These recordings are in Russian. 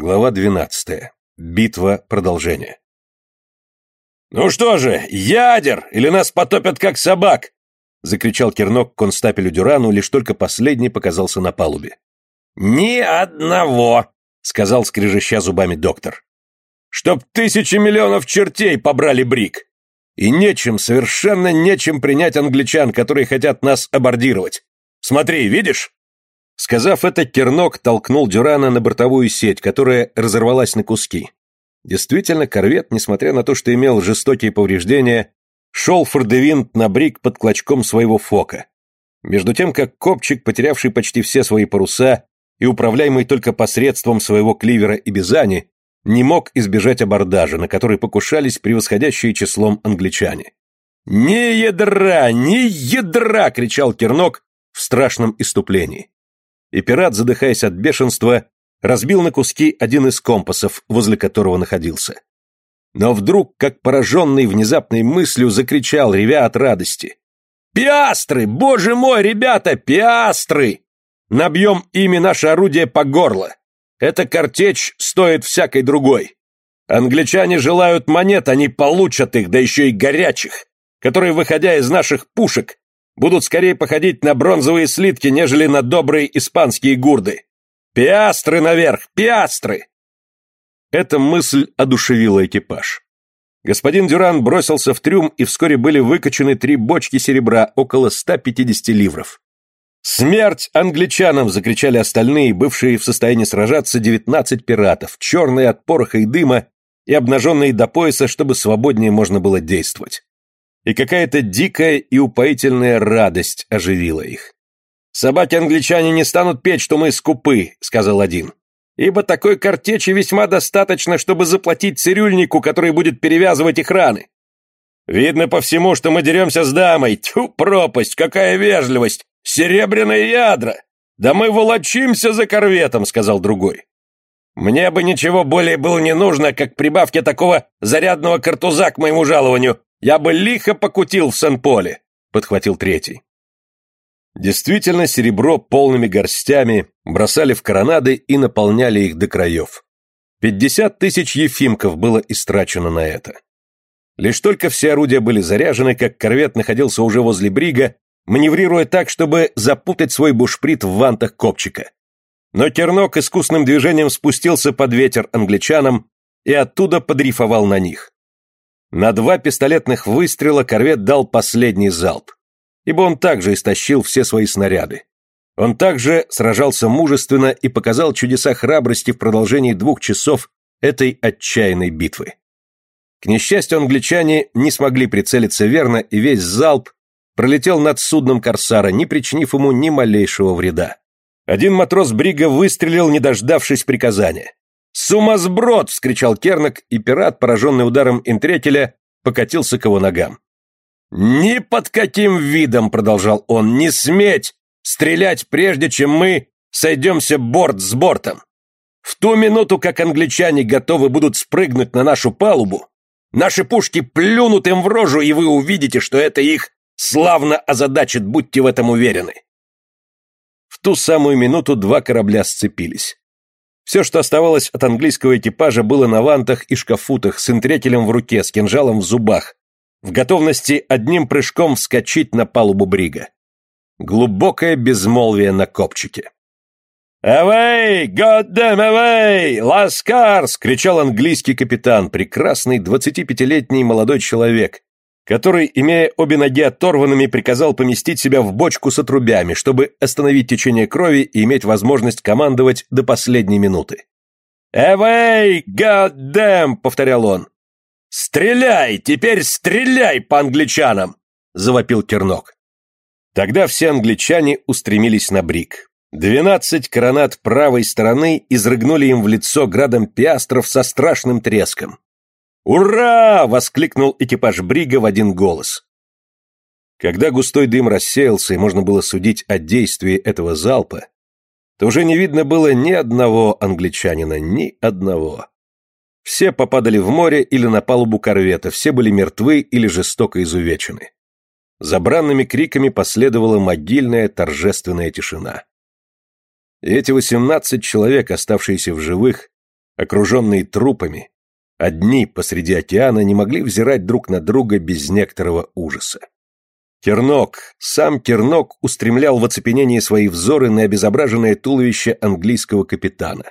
Глава 12. Битва продолжение. «Ну что же, ядер, или нас потопят как собак!» — закричал Кернок констапелю Дюрану, лишь только последний показался на палубе. «Ни одного!» — сказал скрежеща зубами доктор. «Чтоб тысячи миллионов чертей побрали брик! И нечем, совершенно нечем принять англичан, которые хотят нас абордировать. Смотри, видишь?» Сказав это, Кернок толкнул Дюрана на бортовую сеть, которая разорвалась на куски. Действительно, корвет, несмотря на то, что имел жестокие повреждения, шел фордевинт на брик под клочком своего фока. Между тем, как копчик, потерявший почти все свои паруса и управляемый только посредством своего кливера и бизани, не мог избежать абордажа, на который покушались превосходящие числом англичане. «Ни ядра, ни ядра!» — кричал Кернок в страшном иступлении и пират, задыхаясь от бешенства, разбил на куски один из компасов, возле которого находился. Но вдруг, как пораженный внезапной мыслью, закричал, ревя от радости. «Пиастры! Боже мой, ребята, пиастры! Набьем ими наше орудие по горло! Эта картечь стоит всякой другой! Англичане желают монет, они получат их, да еще и горячих, которые, выходя из наших пушек, будут скорее походить на бронзовые слитки, нежели на добрые испанские гурды. Пиастры наверх, пиастры!» Эта мысль одушевила экипаж. Господин Дюран бросился в трюм, и вскоре были выкачаны три бочки серебра, около 150 ливров. «Смерть англичанам!» — закричали остальные, бывшие в состоянии сражаться 19 пиратов, черные от пороха и дыма и обнаженные до пояса, чтобы свободнее можно было действовать и какая-то дикая и упоительная радость оживила их. «Собаки-англичане не станут петь, что мы скупы», — сказал один. «Ибо такой картечи весьма достаточно, чтобы заплатить цирюльнику, который будет перевязывать их раны. Видно по всему, что мы деремся с дамой. Тьфу, пропасть, какая вежливость! Серебряные ядра! Да мы волочимся за корветом», — сказал другой. «Мне бы ничего более было не нужно, как прибавки такого зарядного картуза к моему жалованию, я бы лихо покутил в Сен-Поле, подхватил третий. Действительно, серебро полными горстями бросали в коронады и наполняли их до краев. Пятьдесят тысяч ефимков было истрачено на это. Лишь только все орудия были заряжены, как корвет находился уже возле брига, маневрируя так, чтобы запутать свой бушприт в вантах копчика. Но Кернок искусным движением спустился под ветер англичанам и оттуда подрифовал на них. На два пистолетных выстрела корвет дал последний залп, ибо он также истощил все свои снаряды. Он также сражался мужественно и показал чудеса храбрости в продолжении двух часов этой отчаянной битвы. К несчастью, англичане не смогли прицелиться верно, и весь залп пролетел над судном корсара, не причинив ему ни малейшего вреда. Один матрос Брига выстрелил, не дождавшись приказания. «Сумасброд!» — вскричал Кернок, и пират, пораженный ударом интрекеля, покатился к его ногам. «Ни под каким видом!» — продолжал он. «Не сметь стрелять, прежде чем мы сойдемся борт с бортом! В ту минуту, как англичане готовы будут спрыгнуть на нашу палубу, наши пушки плюнут им в рожу, и вы увидите, что это их славно озадачит, будьте в этом уверены!» В ту самую минуту два корабля сцепились. Все, что оставалось от английского экипажа, было на вантах и шкафутах с интрекелем в руке, с кинжалом в зубах, в готовности одним прыжком вскочить на палубу брига. Глубокое безмолвие на копчике. «Away! Goddamn away! Ласкарс!» — кричал английский капитан, прекрасный двадцатипятилетний молодой человек, который, имея обе ноги оторванными, приказал поместить себя в бочку с отрубями, чтобы остановить течение крови и иметь возможность командовать до последней минуты. «Эвэй, гаддэм!» — повторял он. «Стреляй! Теперь стреляй по англичанам!» — завопил Кернок. Тогда все англичане устремились на брик. Двенадцать коронат правой стороны изрыгнули им в лицо градом пиастров со страшным треском. «Ура!» — воскликнул экипаж Брига в один голос. Когда густой дым рассеялся и можно было судить о действии этого залпа, то уже не видно было ни одного англичанина, ни одного. Все попадали в море или на палубу корвета, все были мертвы или жестоко изувечены. За бранными криками последовала могильная торжественная тишина. И эти восемнадцать человек, оставшиеся в живых, Окруженные трупами, одни посреди океана не могли взирать друг на друга без некоторого ужаса. Кернок, сам Кернок устремлял в оцепенении свои взоры на обезображенное туловище английского капитана,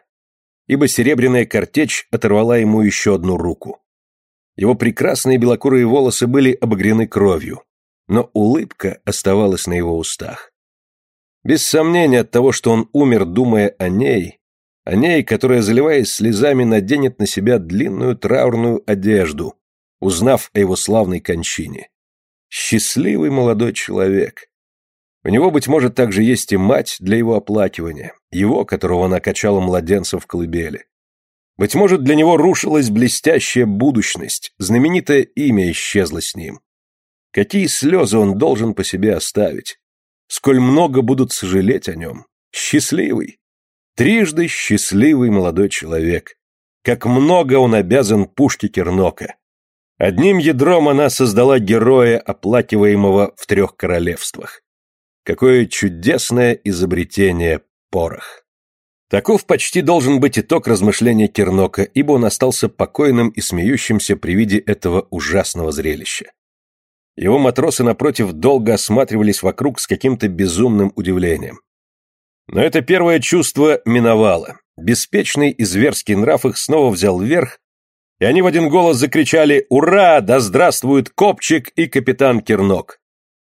ибо серебряная картечь оторвала ему еще одну руку. Его прекрасные белокурые волосы были обогрены кровью, но улыбка оставалась на его устах. Без сомнения от того, что он умер, думая о ней, о ней, которая, заливаясь слезами, наденет на себя длинную траурную одежду, узнав о его славной кончине. Счастливый молодой человек. У него, быть может, также есть и мать для его оплакивания, его, которого она качала младенцем в колыбели. Быть может, для него рушилась блестящая будущность, знаменитое имя исчезло с ним. Какие слезы он должен по себе оставить? Сколь много будут сожалеть о нем. Счастливый. Трижды счастливый молодой человек. Как много он обязан пушке Кернока. Одним ядром она создала героя, оплакиваемого в трех королевствах. Какое чудесное изобретение порох. Таков почти должен быть итог размышления Кернока, ибо он остался покойным и смеющимся при виде этого ужасного зрелища. Его матросы, напротив, долго осматривались вокруг с каким-то безумным удивлением. Но это первое чувство миновало. Беспечный и зверский нрав их снова взял вверх, и они в один голос закричали «Ура! Да здравствует Копчик и капитан Кернок!»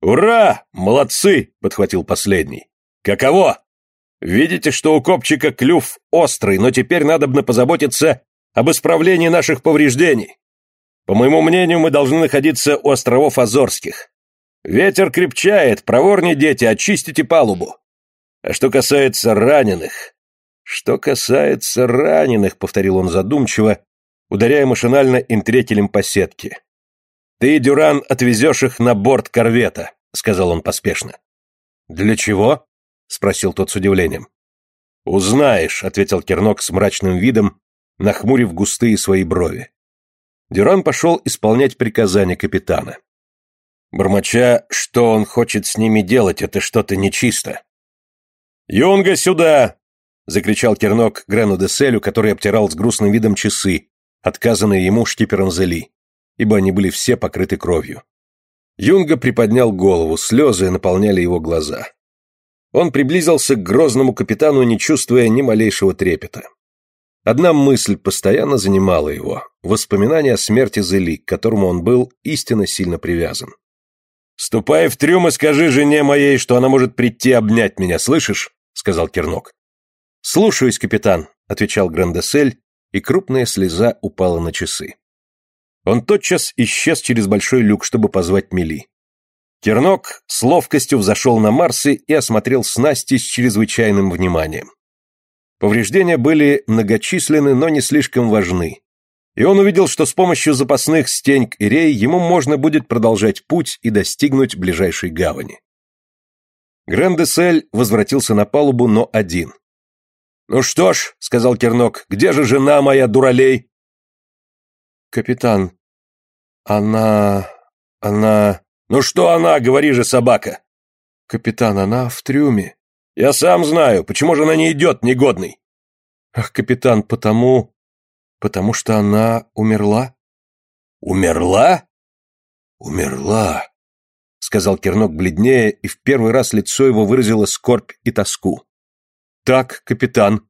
«Ура! Молодцы!» — подхватил последний. «Каково? Видите, что у Копчика клюв острый, но теперь надобно позаботиться об исправлении наших повреждений. По моему мнению, мы должны находиться у островов Азорских. Ветер крепчает, проворнее дети, очистите палубу. А что касается раненых... Что касается раненых, повторил он задумчиво, ударяя машинально интрекелем по сетке. Ты, Дюран, отвезешь их на борт корвета, сказал он поспешно. Для чего? спросил тот с удивлением. Узнаешь, ответил Кернок с мрачным видом, нахмурив густые свои брови. Дюран пошел исполнять приказания капитана. Бормоча, что он хочет с ними делать, это что-то нечисто. «Юнга, сюда!» — закричал Кернок Грену де Селю, который обтирал с грустным видом часы, отказанные ему шкипером Зели, ибо они были все покрыты кровью. Юнга приподнял голову, слезы наполняли его глаза. Он приблизился к грозному капитану, не чувствуя ни малейшего трепета. Одна мысль постоянно занимала его – воспоминание о смерти Зели, к которому он был истинно сильно привязан. «Ступай в трюм и скажи жене моей, что она может прийти обнять меня, слышишь?» – сказал Кернок. «Слушаюсь, капитан», – отвечал Грандесель, и крупная слеза упала на часы. Он тотчас исчез через большой люк, чтобы позвать Мели. Кернок с ловкостью взошел на Марсы и осмотрел снасти с чрезвычайным вниманием. Повреждения были многочисленны, но не слишком важны. И он увидел, что с помощью запасных стеньк и рей ему можно будет продолжать путь и достигнуть ближайшей гавани. Грен-де-Сель возвратился на палубу, но один. «Ну что ж», — сказал Кернок, — «где же жена моя, дуралей?» «Капитан, она... она...» «Ну что она, говори же, собака!» «Капитан, она в трюме». Я сам знаю, почему же она не идет, негодный? Ах, капитан, потому... Потому что она умерла? Умерла? Умерла, сказал Кернок бледнее, и в первый раз лицо его выразило скорбь и тоску. Так, капитан.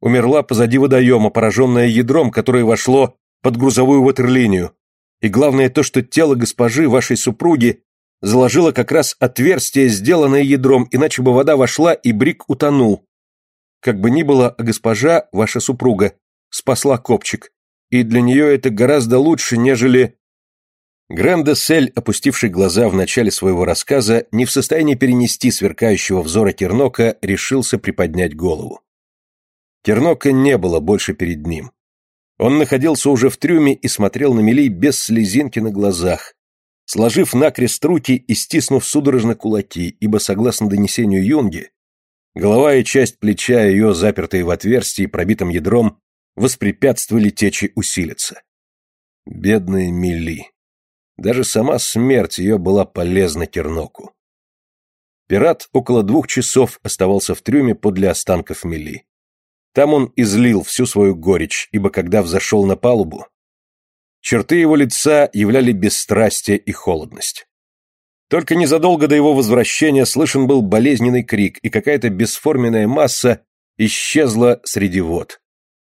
Умерла позади водоема, пораженная ядром, которое вошло под грузовую ватерлинию. И главное то, что тело госпожи, вашей супруги, заложила как раз отверстие, сделанное ядром, иначе бы вода вошла и Брик утонул. Как бы ни было, а госпожа, ваша супруга, спасла копчик, и для нее это гораздо лучше, нежели... Гранда Сель, опустивший глаза в начале своего рассказа, не в состоянии перенести сверкающего взора Кернока, решился приподнять голову. Кернока не было больше перед ним. Он находился уже в трюме и смотрел на Мели без слезинки на глазах, Сложив накрест руки и стиснув судорожно кулаки, ибо, согласно донесению Юнги, голова и часть плеча ее, запертые в отверстии, пробитым ядром, воспрепятствовали течи усилиться. Бедная Мили. Даже сама смерть ее была полезна Керноку. Пират около двух часов оставался в трюме подле останков Мили. Там он излил всю свою горечь, ибо когда взошел на палубу, черты его лица являли бесстрастие и холодность. Только незадолго до его возвращения слышен был болезненный крик, и какая-то бесформенная масса исчезла среди вод.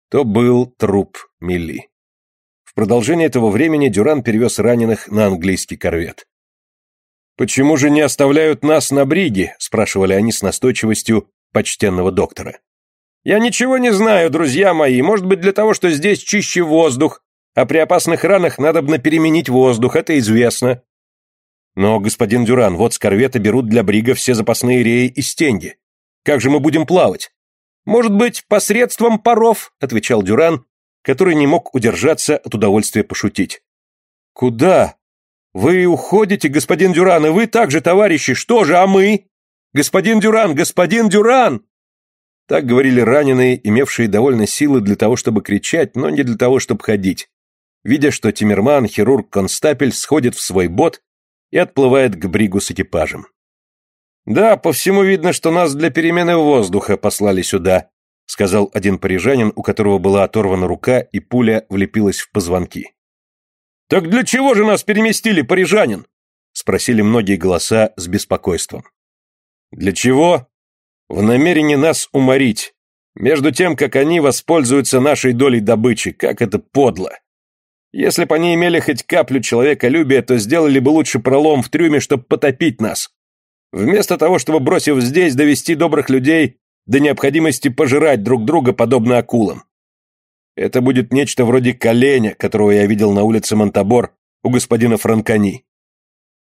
То был труп Милли. В продолжение этого времени Дюран перевез раненых на английский корвет. «Почему же не оставляют нас на бриге?» – спрашивали они с настойчивостью почтенного доктора. «Я ничего не знаю, друзья мои. Может быть, для того, что здесь чище воздух, а при опасных ранах надо переменить воздух, это известно». «Но, господин Дюран, вот с корвета берут для брига все запасные реи и стенги. Как же мы будем плавать?» «Может быть, посредством паров», — отвечал Дюран, который не мог удержаться от удовольствия пошутить. «Куда? Вы уходите, господин Дюран, и вы также, товарищи, что же, а мы? Господин Дюран, господин Дюран!» Так говорили раненые, имевшие довольно силы для того, чтобы кричать, но не для того, чтобы ходить. Видя, что Тиммерман, хирург-констапель, сходит в свой бот и отплывает к бригу с экипажем. «Да, по всему видно, что нас для перемены воздуха послали сюда», сказал один парижанин, у которого была оторвана рука и пуля влепилась в позвонки. «Так для чего же нас переместили, парижанин?» спросили многие голоса с беспокойством. «Для чего?» «В намерении нас уморить, между тем, как они воспользуются нашей долей добычи, как это подло!» Если бы они имели хоть каплю человеколюбия, то сделали бы лучше пролом в трюме, чтобы потопить нас. Вместо того, чтобы, бросив здесь, довести добрых людей до необходимости пожирать друг друга, подобно акулам. Это будет нечто вроде коленя, которого я видел на улице Монтабор у господина Франкани.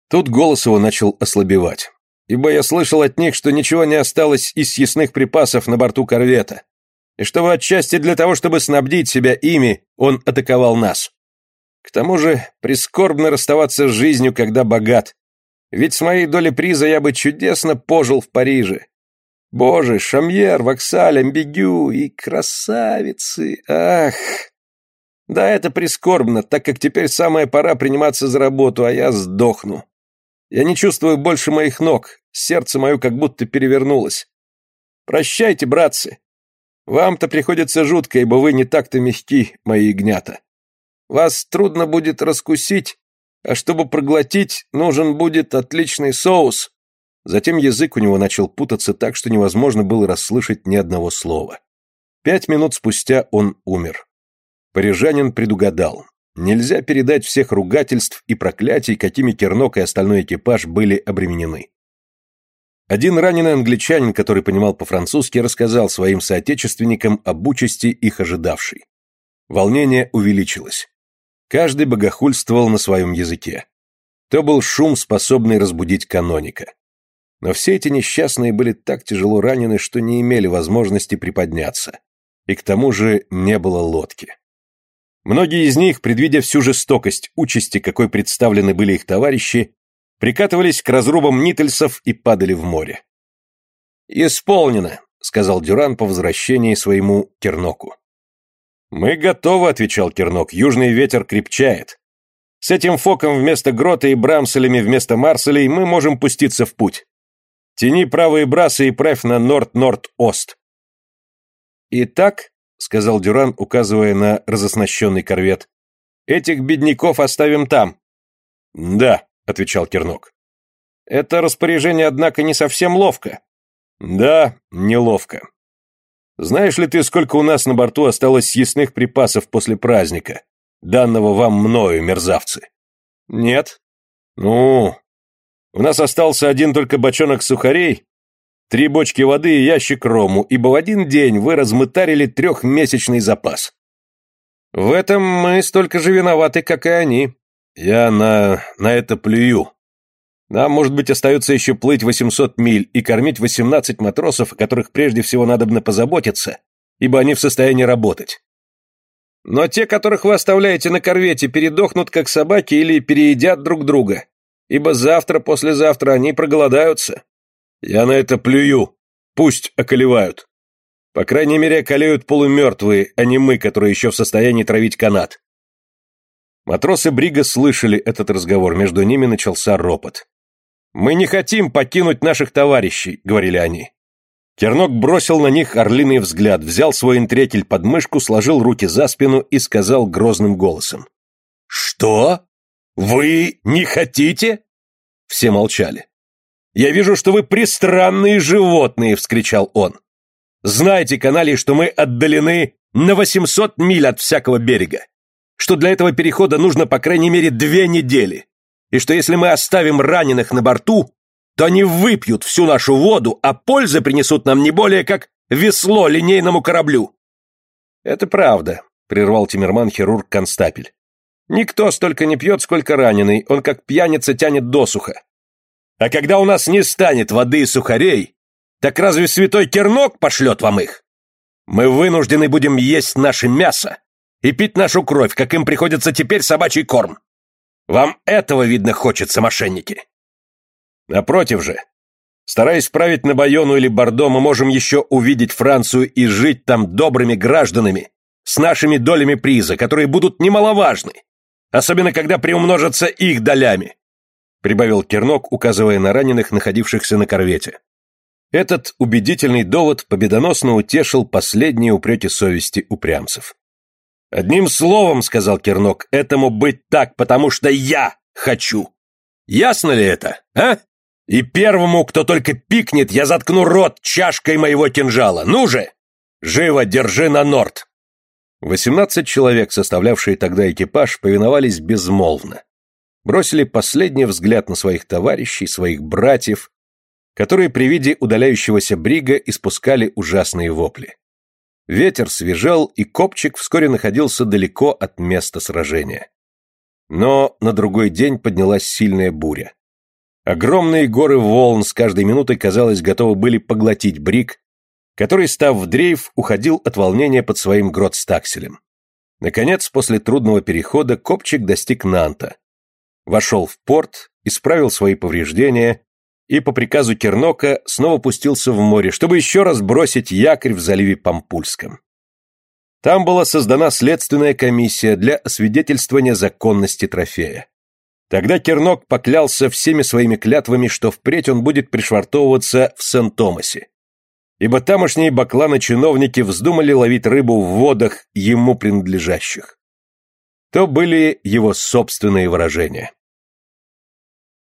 Тут голос его начал ослабевать, ибо я слышал от них, что ничего не осталось из съестных припасов на борту корвета, и что отчасти для того, чтобы снабдить себя ими, он атаковал нас. К тому же прискорбно расставаться с жизнью, когда богат. Ведь с моей доли приза я бы чудесно пожил в Париже. Боже, Шамьер, Воксаль, Амбигю и красавицы, ах! Да, это прискорбно, так как теперь самая пора приниматься за работу, а я сдохну. Я не чувствую больше моих ног, сердце мое как будто перевернулось. Прощайте, братцы. Вам-то приходится жутко, ибо вы не так-то мягки, мои ягнята. Вас трудно будет раскусить, а чтобы проглотить, нужен будет отличный соус». Затем язык у него начал путаться так, что невозможно было расслышать ни одного слова. Пять минут спустя он умер. Парижанин предугадал. Нельзя передать всех ругательств и проклятий, какими Кернок и остальной экипаж были обременены. Один раненый англичанин, который понимал по-французски, рассказал своим соотечественникам об участи их ожидавшей. Волнение увеличилось. Каждый богохульствовал на своем языке. То был шум, способный разбудить каноника. Но все эти несчастные были так тяжело ранены, что не имели возможности приподняться. И к тому же не было лодки. Многие из них, предвидя всю жестокость участи, какой представлены были их товарищи, прикатывались к разрубам нительсов и падали в море. «Исполнено», — сказал Дюран по возвращении своему Керноку. «Мы готовы», — отвечал Кернок, — «южный ветер крепчает. С этим фоком вместо грота и брамселями вместо марселей мы можем пуститься в путь. Тяни правые брасы и правь на норд-норд-ост». «Итак», — сказал Дюран, указывая на разоснащенный корвет, — «этих бедняков оставим там». «Да», — отвечал Кернок. «Это распоряжение, однако, не совсем ловко». «Да, неловко. Знаешь ли ты, сколько у нас на борту осталось съестных припасов после праздника, данного вам мною, мерзавцы? Нет? Ну, у нас остался один только бочонок сухарей, три бочки воды и ящик рому, ибо в один день вы размытарили трехмесячный запас. В этом мы столько же виноваты, как и они. Я на... на это плюю. Нам, может быть, остается еще плыть 800 миль и кормить 18 матросов, о которых прежде всего надобно позаботиться, ибо они в состоянии работать. Но те, которых вы оставляете на корвете, передохнут, как собаки, или переедят друг друга, ибо завтра-послезавтра они проголодаются. Я на это плюю. Пусть околевают. По крайней мере, околеют полумертвые, а не мы, которые еще в состоянии травить канат. Матросы Брига слышали этот разговор, между ними начался ропот. «Мы не хотим покинуть наших товарищей», — говорили они. Кернок бросил на них орлиный взгляд, взял свой интрекель под мышку, сложил руки за спину и сказал грозным голосом. «Что? Вы не хотите?» Все молчали. «Я вижу, что вы пристранные животные!» — вскричал он. «Знаете, канали, что мы отдалены на 800 миль от всякого берега, что для этого перехода нужно по крайней мере две недели, и что если мы оставим раненых на борту, то они выпьют всю нашу воду, а пользы принесут нам не более как весло линейному кораблю». «Это правда», — прервал Тимирман хирург-констапель. Никто столько не пьет, сколько раненый, он как пьяница тянет досуха. А когда у нас не станет воды и сухарей, так разве святой Кернок пошлет вам их? Мы вынуждены будем есть наше мясо и пить нашу кровь, как им приходится теперь собачий корм. Вам этого, видно, хочется, мошенники. Напротив же, стараясь править на Байону или Бордо, мы можем еще увидеть Францию и жить там добрыми гражданами, с нашими долями приза, которые будут немаловажны, особенно когда приумножатся их долями», прибавил Кернок, указывая на раненых, находившихся на корвете. Этот убедительный довод победоносно утешил последние упреки совести упрямцев. «Одним словом, — сказал Кернок, — этому быть так, потому что я хочу. Ясно ли это, а? И первому, кто только пикнет, я заткну рот чашкой моего кинжала. Ну же! Живо держи на норт!» Восемнадцать человек, составлявшие тогда экипаж, повиновались безмолвно. Бросили последний взгляд на своих товарищей, своих братьев, которые при виде удаляющегося брига испускали ужасные вопли. Ветер свежал, и копчик вскоре находился далеко от места сражения. Но на другой день поднялась сильная буря. Огромные горы волн с каждой минутой, казалось, готовы были поглотить бриг, который, став в дрейф, уходил от волнения под своим грот-стакселем. Наконец, после трудного перехода, Копчик достиг Нанта. Вошел в порт, исправил свои повреждения и по приказу Кернока снова пустился в море, чтобы еще раз бросить якорь в заливе Пампульском. Там была создана следственная комиссия для освидетельствования законности трофея. Тогда Кернок поклялся всеми своими клятвами, что впредь он будет пришвартовываться в Сент-Томасе ибо тамошние бакланы-чиновники вздумали ловить рыбу в водах ему принадлежащих. То были его собственные выражения.